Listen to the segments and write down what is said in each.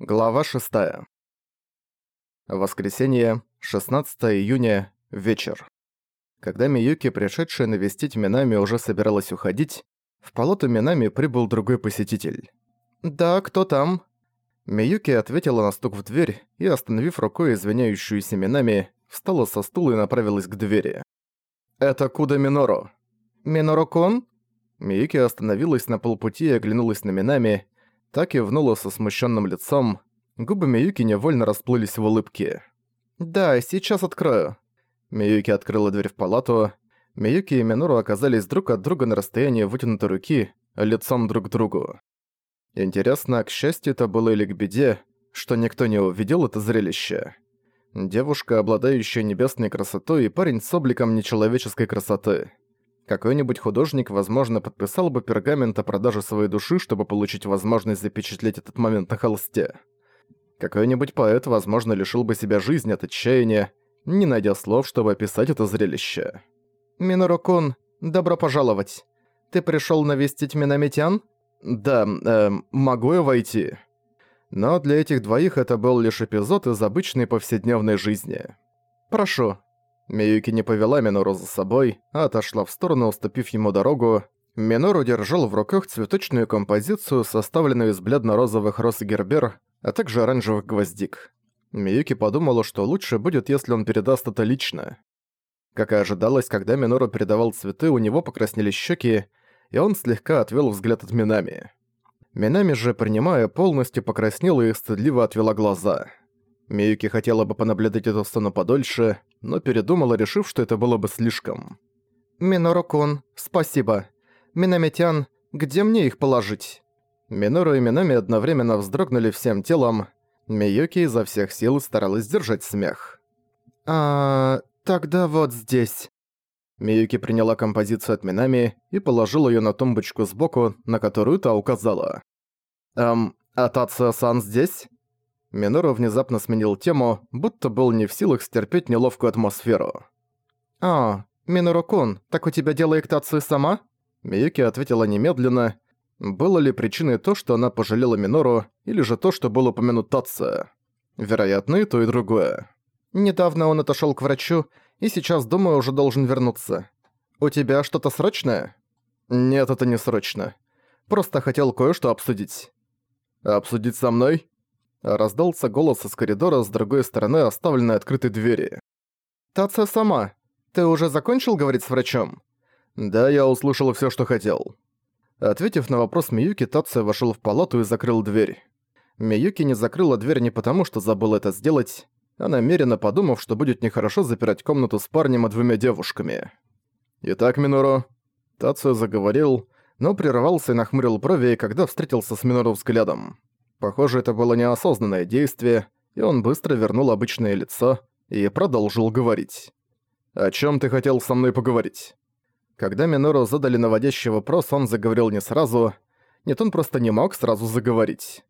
Глава 6. Воскресенье, 16 июня, вечер. Когда Миюки, пришедшая навестить Минами, уже собиралась уходить, в палату Минами прибыл другой посетитель. «Да, кто там?» Миюки ответила на стук в дверь и, остановив рукой извиняющуюся Минами, встала со стула и направилась к двери. «Это Куда Миноро». «Миноро-кон?» Миюки остановилась на полпути и оглянулась на Минами, так и внула со смущенным лицом. Губы Миюки невольно расплылись в улыбке. «Да, сейчас открою». Миюки открыла дверь в палату. Миюки и Минору оказались друг от друга на расстоянии вытянутой руки, лицом друг к другу. Интересно, к счастью это было или к беде, что никто не увидел это зрелище. Девушка, обладающая небесной красотой, и парень с обликом нечеловеческой красоты. Какой-нибудь художник, возможно, подписал бы пергамент о продаже своей души, чтобы получить возможность запечатлеть этот момент на холсте. Какой-нибудь поэт, возможно, лишил бы себя жизни от отчаяния, не найдя слов, чтобы описать это зрелище. «Минорокун, добро пожаловать. Ты пришёл навестить Минамитян?» «Да, э, могу я войти?» Но для этих двоих это был лишь эпизод из обычной повседневной жизни. «Прошу, Миюки не повела Минору за собой, а отошла в сторону, уступив ему дорогу. Минору держал в руках цветочную композицию, составленную из бледно-розовых роз гербер, а также оранжевых гвоздик. Миюки подумала, что лучше будет, если он передаст это лично. Как и ожидалось, когда Минору передавал цветы, у него покраснели щеки, и он слегка отвел взгляд от Минами. Минами же, принимая, полностью покраснела и стыдливо отвела глаза. Миюки хотела бы понаблюдать эту сцену подольше, но передумала, решив, что это было бы слишком. «Миноро-кун, спасибо. Минамитян, где мне их положить?» Минору и Минами одновременно вздрогнули всем телом. Миюки изо всех сил старалась сдержать смех. «А, тогда вот здесь». Миюки приняла композицию от Минами и положила её на тумбочку сбоку, на которую та указала. «Эм, а Тацио-сан здесь?» Минору внезапно сменил тему, будто был не в силах стерпеть неловкую атмосферу. «А, Минору-кун, так у тебя дело эктации сама?» Миюки ответила немедленно. Было ли причиной то, что она пожалела Минору, или же то, что было упомянут Тация? Вероятно, и то, и другое. «Недавно он отошёл к врачу, и сейчас, думаю, уже должен вернуться. У тебя что-то срочное?» «Нет, это не срочно. Просто хотел кое-что обсудить». «Обсудить со мной?» Раздался голос из коридора с другой стороны оставленной открытой двери. «Тация сама, ты уже закончил говорить с врачом?» «Да, я услышал всё, что хотел». Ответив на вопрос Миюки, Тация вошёл в палату и закрыл дверь. Миюки не закрыла дверь не потому, что забыла это сделать, а намеренно подумав, что будет нехорошо запирать комнату с парнем и двумя девушками. «Итак, Минору...» Тацию заговорил, но прервался и нахмурил брови, когда встретился с Минору взглядом. Похоже, это было неосознанное действие, и он быстро вернул обычное лицо и продолжил говорить. «О чем ты хотел со мной поговорить?» Когда Минору задали наводящий вопрос, он заговорил не сразу. Нет, он просто не мог сразу заговорить.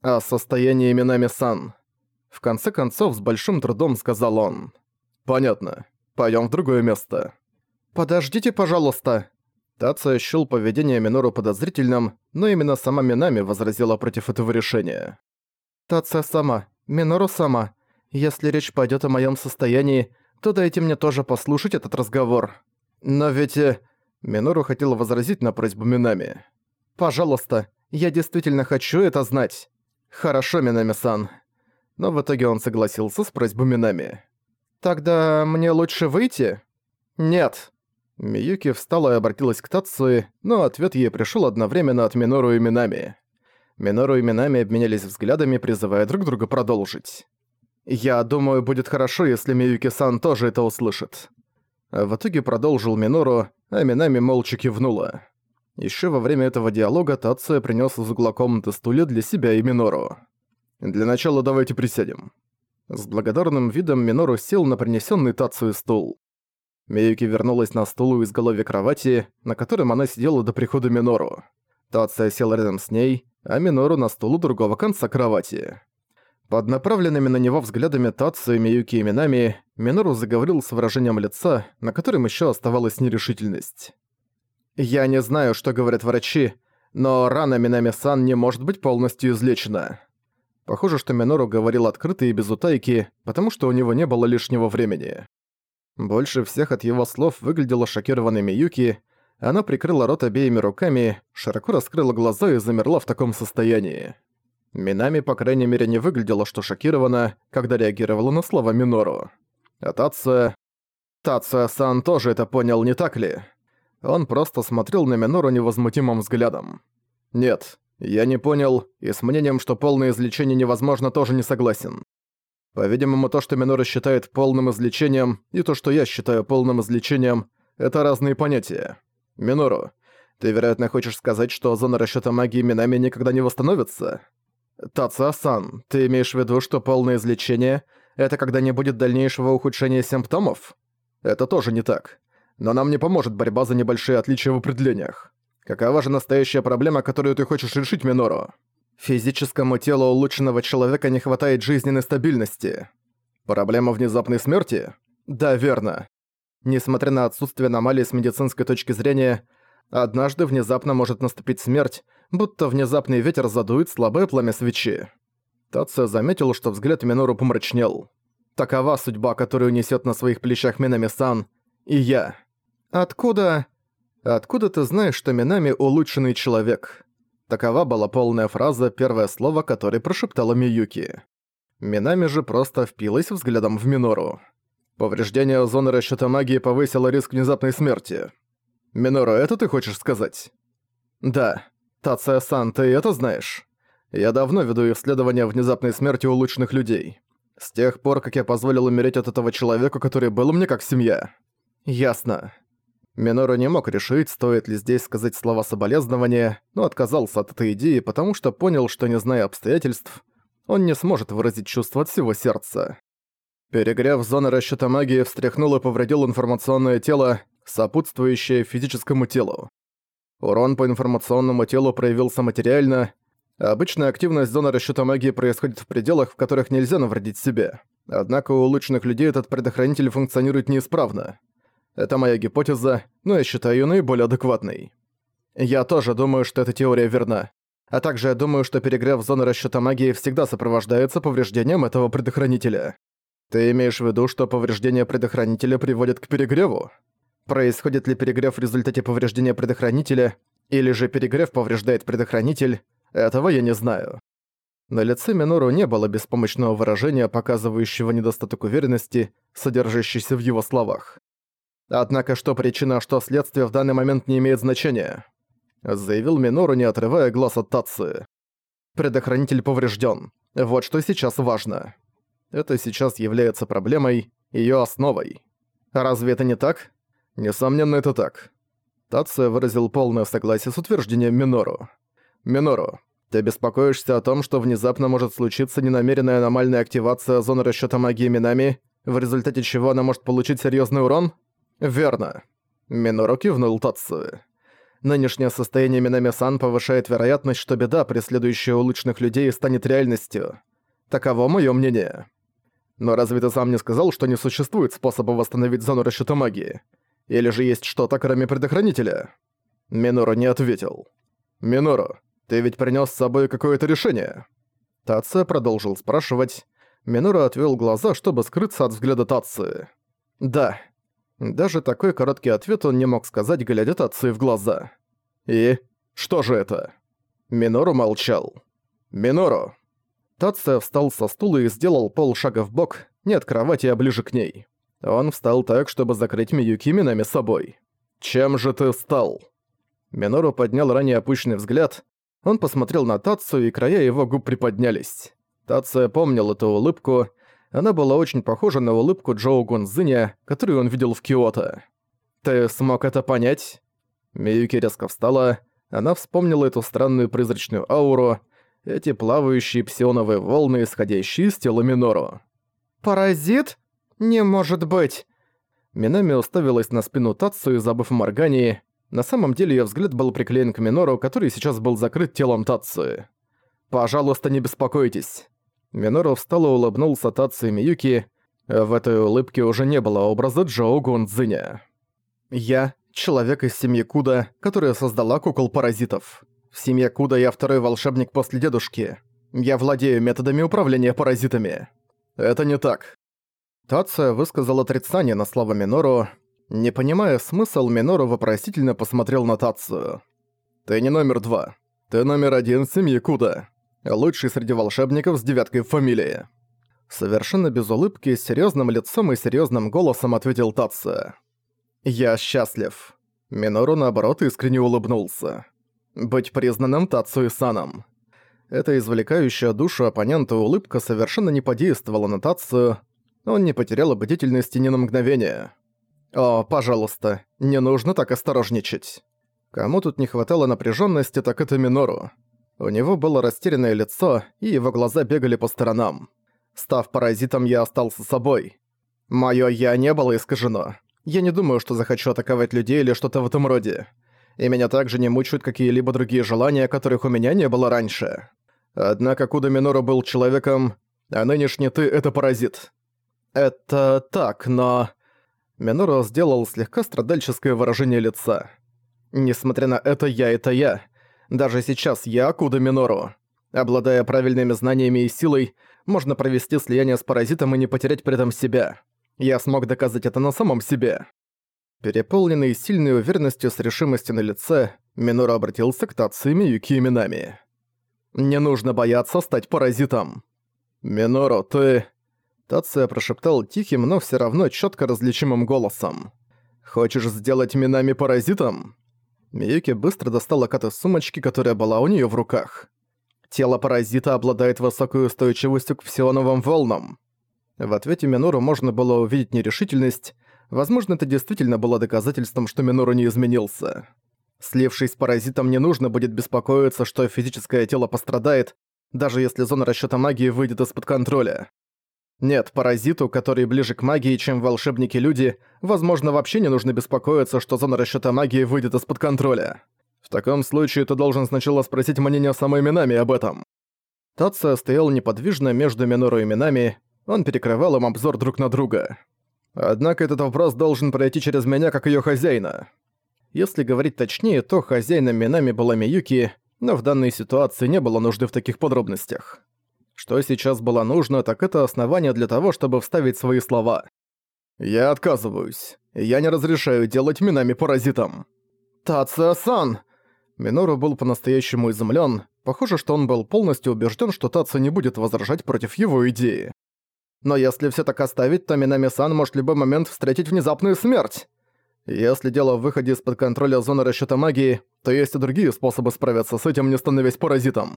«О состоянии Минами-сан». В конце концов, с большим трудом сказал он. «Понятно. Пойдём в другое место». «Подождите, пожалуйста», Тация счёл поведение Минору подозрительным, но именно сама Минами возразила против этого решения. «Тация сама, Минору сама, если речь пойдёт о моём состоянии, то дайте мне тоже послушать этот разговор. Но ведь...» э, Минору хотела возразить на просьбу Минами. «Пожалуйста, я действительно хочу это знать». «Хорошо, Минами-сан». Но в итоге он согласился с просьбой Минами. «Тогда мне лучше выйти?» «Нет», Миюки встала и обратилась к Тацуи, но ответ ей пришел одновременно от Минору и Минами. Минору и Минами обменялись взглядами, призывая друг друга продолжить. «Я думаю, будет хорошо, если Миюки-сан тоже это услышит». В итоге продолжил Минору, а Минами молча кивнула. Ещё во время этого диалога Тацуя принёс из угла комнаты стулья для себя и Минору. «Для начала давайте присядем». С благодарным видом Минору сел на принесённый Тацию стул. Миюки вернулась на стул у изголовья кровати, на котором она сидела до прихода Минору. Тация сел рядом с ней, а Минору на стул у другого конца кровати. Под направленными на него взглядами Тацию, Миюки и Минами, Минору заговорил с выражением лица, на котором еще оставалась нерешительность. «Я не знаю, что говорят врачи, но рана Минами-сан не может быть полностью излечена». Похоже, что Минору говорил открыто и без утайки, потому что у него не было лишнего времени. Больше всех от его слов выглядела шокированной Миюки, она прикрыла рот обеими руками, широко раскрыла глаза и замерла в таком состоянии. Минами, по крайней мере, не выглядела, что шокирована, когда реагировала на слова Минору. А Тация... Тация-сан тоже это понял, не так ли? Он просто смотрел на Минору невозмутимым взглядом. Нет, я не понял, и с мнением, что полное излечение невозможно, тоже не согласен. По-видимому, то, что Минора считает полным излечением, и то, что я считаю полным излечением, это разные понятия. Минору, ты, вероятно, хочешь сказать, что зона расчёта магии Минами никогда не восстановится? Тация-сан, ты имеешь в виду, что полное излечение — это когда не будет дальнейшего ухудшения симптомов? Это тоже не так. Но нам не поможет борьба за небольшие отличия в определениях. Какова же настоящая проблема, которую ты хочешь решить, Минору? Физическому телу улучшенного человека не хватает жизненной стабильности. Проблема внезапной смерти? Да, верно. Несмотря на отсутствие аномалий с медицинской точки зрения, однажды внезапно может наступить смерть, будто внезапный ветер задует слабое пламя свечи. Тация заметил, что взгляд Минору помрачнел. Такова судьба, которую несет на своих плечах Минами-сан, и я. Откуда... «Откуда ты знаешь, что Минами улучшенный человек?» Такова была полная фраза, первое слово, которое прошептала Миюки. Минами же просто впилась взглядом в Минору. Повреждение зоны расчёта магии повысило риск внезапной смерти. Минору, это ты хочешь сказать? Да. Тация-сан, ты это знаешь? Я давно веду исследования внезапной смерти улучшенных людей. С тех пор, как я позволил умереть от этого человека, который был мне как семья. Ясно. Минору не мог решить, стоит ли здесь сказать слова соболезнования, но отказался от этой идеи, потому что понял, что не зная обстоятельств, он не сможет выразить чувства от всего сердца. Перегрев зоны расчёта магии встряхнул и повредил информационное тело, сопутствующее физическому телу. Урон по информационному телу проявился материально. Обычная активность зоны расчёта магии происходит в пределах, в которых нельзя навредить себе. Однако у улучшенных людей этот предохранитель функционирует неисправно. Это моя гипотеза, но я считаю её наиболее адекватной. Я тоже думаю, что эта теория верна. А также я думаю, что перегрев зоны расчёта магии всегда сопровождается повреждением этого предохранителя. Ты имеешь в виду, что повреждение предохранителя приводит к перегреву? Происходит ли перегрев в результате повреждения предохранителя, или же перегрев повреждает предохранитель, этого я не знаю. На лице Минору не было беспомощного выражения, показывающего недостаток уверенности, содержащийся в его словах. Однако что причина, что следствие в данный момент не имеет значения, заявил Минору, не отрывая глаз от Татсы. Предохранитель поврежден. Вот что сейчас важно. Это сейчас является проблемой, ее основой. Разве это не так? Несомненно, это так. Тация выразил полное согласие с утверждением Минору. Минору, ты беспокоишься о том, что внезапно может случиться ненамеренная аномальная активация зоны расчёта магии Минами, в результате чего она может получить серьёзный урон? «Верно». Минору кивнул Татсу. Нынешнее состояние Минами-сан повышает вероятность, что беда, преследующая улучшенных людей, станет реальностью. Таково моё мнение. Но разве ты сам не сказал, что не существует способа восстановить зону расчёта магии? Или же есть что-то, кроме предохранителя?» Минору не ответил. «Минору, ты ведь принёс с собой какое-то решение?» Татсо продолжил спрашивать. Минору отвёл глаза, чтобы скрыться от взгляда Татсо. «Да». Даже такой короткий ответ он не мог сказать, глядя Татсу в глаза. «И? Что же это?» Минору молчал. «Минору!» Татсо встал со стула и сделал полшага в бок, не от кровати, а ближе к ней. Он встал так, чтобы закрыть Миюки Минами собой. «Чем же ты стал?» Минору поднял ранее опущенный взгляд. Он посмотрел на Татсу, и края его губ приподнялись. Татсо помнил эту улыбку, она была очень похожа на улыбку Джоу Гунзиня, которую он видел в Киото. «Ты смог это понять?» Миюки резко встала. Она вспомнила эту странную призрачную ауру, эти плавающие псионовые волны, исходящие из тела Минору. «Паразит? Не может быть!» Минами уставилась на спину и забыв о Моргании. На самом деле её взгляд был приклеен к Минору, который сейчас был закрыт телом Татсу. «Пожалуйста, не беспокойтесь. Минору встал и улыбнулся Татсу и Миюки. В этой улыбке уже не было образа Джоу Гунцзиня. «Я — человек из семьи Куда, которая создала кукол-паразитов. В семье Куда я второй волшебник после дедушки. Я владею методами управления паразитами. Это не так. Тация высказал отрицание на слова Минору. Не понимая смысл, Минору вопросительно посмотрел на Тацию. «Ты не номер два. Ты номер один семьи Куда. Лучший среди волшебников с девяткой фамилии». Совершенно без улыбки, с серьёзным лицом и серьёзным голосом ответил Тация. «Я счастлив». Минору, наоборот, искренне улыбнулся. «Быть признанным Тацию-саном». Эта извлекающая душу оппонента улыбка совершенно не подействовала на Тацию, он не потерял бдительности ни на мгновение. «О, пожалуйста, не нужно так осторожничать». Кому тут не хватало напряженности, так это Минору. У него было растерянное лицо, и его глаза бегали по сторонам. Став паразитом, я остался собой. Моё «я» не было искажено. Я не думаю, что захочу атаковать людей или что-то в этом роде. И меня также не мучают какие-либо другие желания, которых у меня не было раньше. Однако Куда Минору был человеком, а нынешний ты — это паразит. «Это так, но...» Минору сделал слегка страдальческое выражение лица. «Несмотря на это, я — это я. Даже сейчас я Акуда Минору. Обладая правильными знаниями и силой, можно провести слияние с паразитом и не потерять при этом себя. Я смог доказать это на самом себе». Переполненный сильной уверенностью с решимостью на лице, Минору обратился к Тацию Миюки именами. «Не нужно бояться стать паразитом». «Минору, ты...» Тация прошептал тихим, но все равно четко различимым голосом. «Хочешь сделать Минами паразитом?» Миюки быстро достала кат из сумочки, которая была у нее в руках. Тело паразита обладает высокой устойчивостью к псионовым волнам. В ответе Минору можно было увидеть нерешительность. Возможно, это действительно было доказательством, что Минору не изменился. Слившись с паразитом, не нужно будет беспокоиться, что физическое тело пострадает, даже если зона расчёта магии выйдет из-под контроля. Нет, паразиту, который ближе к магии, чем волшебники-люди, возможно, вообще не нужно беспокоиться, что зона расчёта магии выйдет из-под контроля. В таком случае ты должен сначала спросить мнение самой Минами об этом. Тация стоял неподвижно между Минору и Минами, он перекрывал им обзор друг на друга. Однако этот вопрос должен пройти через меня, как её хозяина. Если говорить точнее, то хозяином Минами была Миюки, но в данной ситуации не было нужды в таких подробностях. Что сейчас было нужно, так это основание для того, чтобы вставить свои слова. «Я отказываюсь. Я не разрешаю делать Минами паразитом». «Тация-сан!» Минору был по-настоящему изумлен. Похоже, что он был полностью убежден, что Тация не будет возражать против его идеи. «Но если все так оставить, то Минами-сан может в любой момент встретить внезапную смерть!» Если дело в выходе из-под контроля зоны расчёта магии, то есть и другие способы справиться с этим, не становясь паразитом.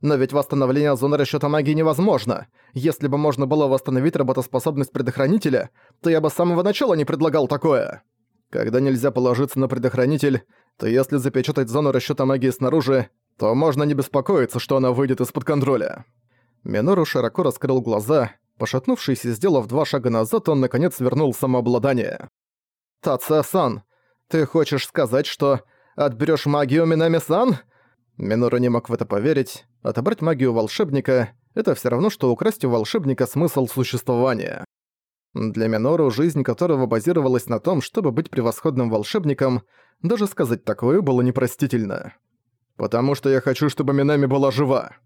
Но ведь восстановление зоны расчёта магии невозможно. Если бы можно было восстановить работоспособность предохранителя, то я бы с самого начала не предлагал такое. Когда нельзя положиться на предохранитель, то если запечатать зону расчёта магии снаружи, то можно не беспокоиться, что она выйдет из-под контроля. Минору широко раскрыл глаза, пошатнувшись и сделав два шага назад, он наконец вернул самообладание. «Тация-сан, ты хочешь сказать, что отберёшь магию Минами-сан?» Минору не мог в это поверить. Отобрать магию волшебника — это все равно, что украсть у волшебника смысл существования. Для Минору, жизнь которого базировалась на том, чтобы быть превосходным волшебником, даже сказать такое было непростительно. «Потому что я хочу, чтобы Минами была жива.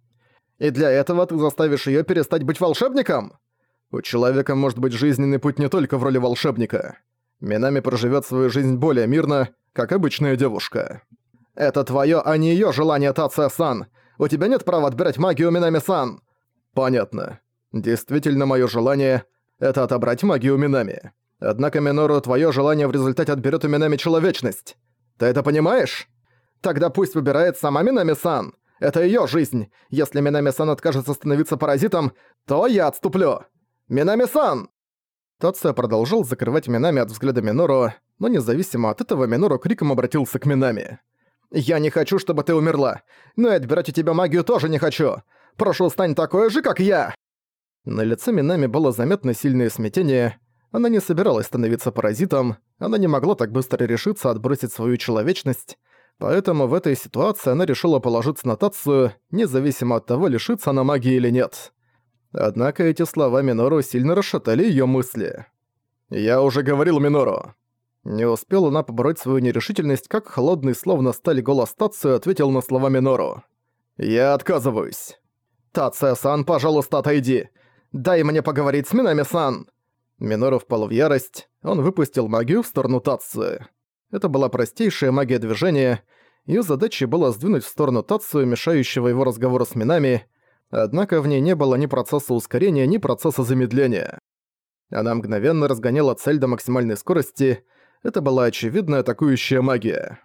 И для этого ты заставишь её перестать быть волшебником?» У человека может быть жизненный путь не только в роли волшебника. Минами проживет свою жизнь более мирно, как обычная девушка. «Это твое, а не ее желание, Тация-сан! У тебя нет права отбирать магию Минами-сан!» «Понятно. Действительно, мое желание — это отобрать магию Минами. Однако, Минору, твое желание в результате отберет у Минами человечность. Ты это понимаешь? Тогда пусть выбирает сама Минами-сан. Это ее жизнь. Если Минами-сан откажется становиться паразитом, то я отступлю. Минами-сан!» Тация продолжил закрывать Минами от взгляда Минору, но независимо от этого Минору криком обратился к Минами. «Я не хочу, чтобы ты умерла, но и отбирать у тебя магию тоже не хочу. Прошу, стань такой же, как я!» На лице Минами было заметно сильное смятение. Она не собиралась становиться паразитом, она не могла так быстро решиться отбросить свою человечность, поэтому в этой ситуации она решила положиться на Тацию, независимо от того, лишится она магии или нет. Однако эти слова Минору сильно расшатали её мысли. «Я уже говорил Минору, не успела она побороть свою нерешительность, как холодный, словно сталь голос Тацию ответил на слова Минору. «Я отказываюсь». «Тация-сан, пожалуйста, отойди! Дай мне поговорить с Минами-сан!» Минору впал в ярость, он выпустил магию в сторону Тации. Это была простейшая магия движения, Её задачей было сдвинуть в сторону Тацию, мешающего его разговору с Минами, однако в ней не было ни процесса ускорения, ни процесса замедления. Она мгновенно разгоняла цель до максимальной скорости, это была очевидная атакующая магия.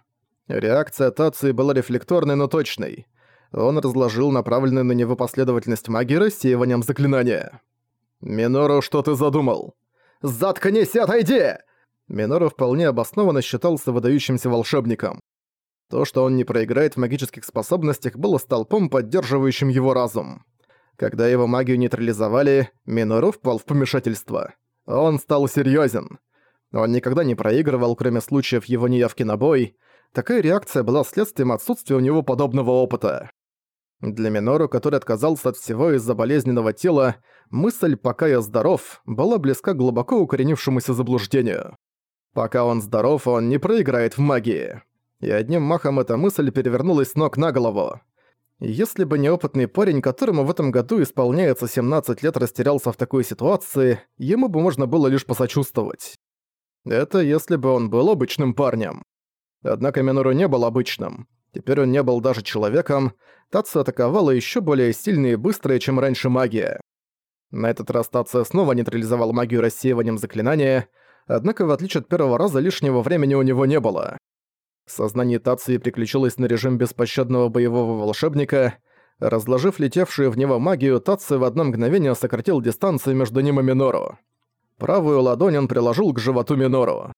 Реакция Тации была рефлекторной, но точной. Он разложил направленную на него последовательность магии рассеиванием заклинания. «Минору, что ты задумал?» «Заткнись и отойди!» Минору вполне обоснованно считался выдающимся волшебником. То, что он не проиграет в магических способностях, было столпом, поддерживающим его разум. Когда его магию нейтрализовали, Минору впал в помешательство. Он стал серьёзен. Он никогда не проигрывал, кроме случаев его неявки на бой. Такая реакция была следствием отсутствия у него подобного опыта. Для Минору, который отказался от всего из-за болезненного тела, мысль «пока я здоров» была близка к глубоко укоренившемуся заблуждению. Пока он здоров, он не проиграет в магии и одним махом эта мысль перевернулась с ног на голову. Если бы неопытный парень, которому в этом году исполняется 17 лет, растерялся в такой ситуации, ему бы можно было лишь посочувствовать. Это если бы он был обычным парнем. Однако Минору не был обычным. Теперь он не был даже человеком, Татсу атаковала еще более сильная и быстрая, чем раньше магия. На этот раз Татсу снова нейтрализовал магию рассеиванием заклинания, однако в отличие от первого раза лишнего времени у него не было. Сознание Тации приключилось на режим беспощадного боевого волшебника. Разложив летевшую в него магию, Таци в одно мгновение сократил дистанцию между ним и Минору. Правую ладонь он приложил к животу Минору.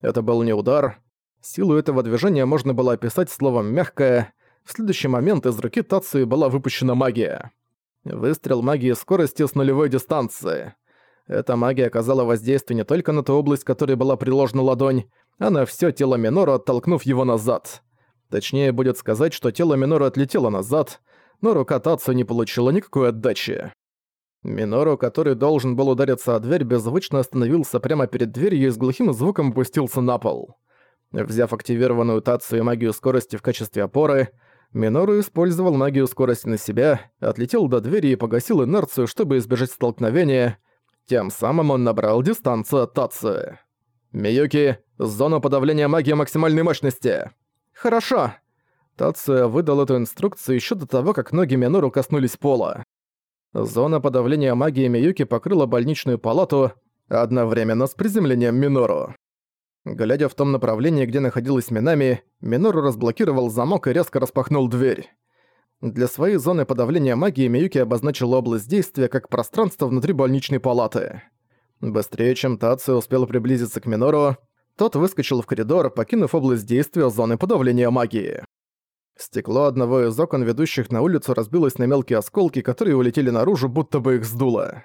Это был не удар. Силу этого движения можно было описать словом «мягкая». В следующий момент из руки Тацию была выпущена магия. Выстрел магии скорости с нулевой дистанции. Эта магия оказала воздействие не только на ту область, которой была приложена ладонь, а на всё тело Минору, оттолкнув его назад. Точнее будет сказать, что тело Минору отлетело назад, но рука Тацу не получила никакой отдачи. Минору, который должен был удариться о дверь, беззвучно остановился прямо перед дверью и с глухим звуком опустился на пол. Взяв активированную Тацу и магию скорости в качестве опоры, Минору использовал магию скорости на себя, отлетел до двери и погасил инерцию, чтобы избежать столкновения. Тем самым он набрал дистанцию от Тацу. «Миюки, зона подавления магии максимальной мощности!» «Хорошо!» Тация выдал эту инструкцию еще до того, как ноги Минору коснулись пола. Зона подавления магии Миюки покрыла больничную палату одновременно с приземлением Минору. Глядя в том направлении, где находилась Минами, Минору разблокировал замок и резко распахнул дверь. Для своей зоны подавления магии Миюки обозначил область действия как пространство внутри больничной палаты. Быстрее, чем Таци успел приблизиться к Минору, тот выскочил в коридор, покинув область действия зоны подавления магии. Стекло одного из окон, ведущих на улицу, разбилось на мелкие осколки, которые улетели наружу, будто бы их сдуло.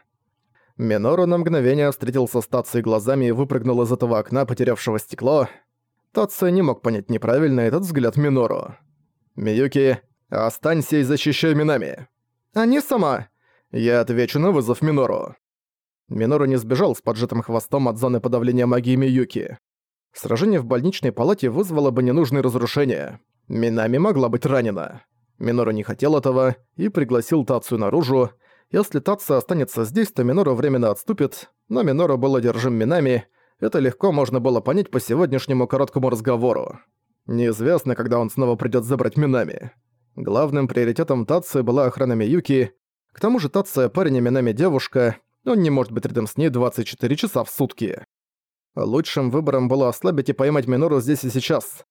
Минору на мгновение встретился с Тацией глазами и выпрыгнул из этого окна, потерявшего стекло. Тация не мог понять неправильно этот взгляд Минору. «Миюки, останься и защищай Минами!» «А не сама!» «Я отвечу на вызов Минору!» Минору не сбежал с поджатым хвостом от зоны подавления магии Миюки. Сражение в больничной палате вызвало бы ненужные разрушения. Минами могла быть ранена. Минору не хотел этого и пригласил Тацию наружу. Если Тация останется здесь, то Минору временно отступит, но Минору был одержим Минами, это легко можно было понять по сегодняшнему короткому разговору. Неизвестно, когда он снова придёт забрать Минами. Главным приоритетом Тации была охрана Миюки, к тому же Тация парень, а Минами девушка, он не может быть рядом с ней 24 часа в сутки. Лучшим выбором было ослабить и поймать Минору здесь и сейчас.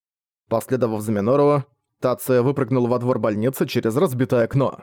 Последовав за Минору, Тация выпрыгнул во двор больницы через разбитое окно.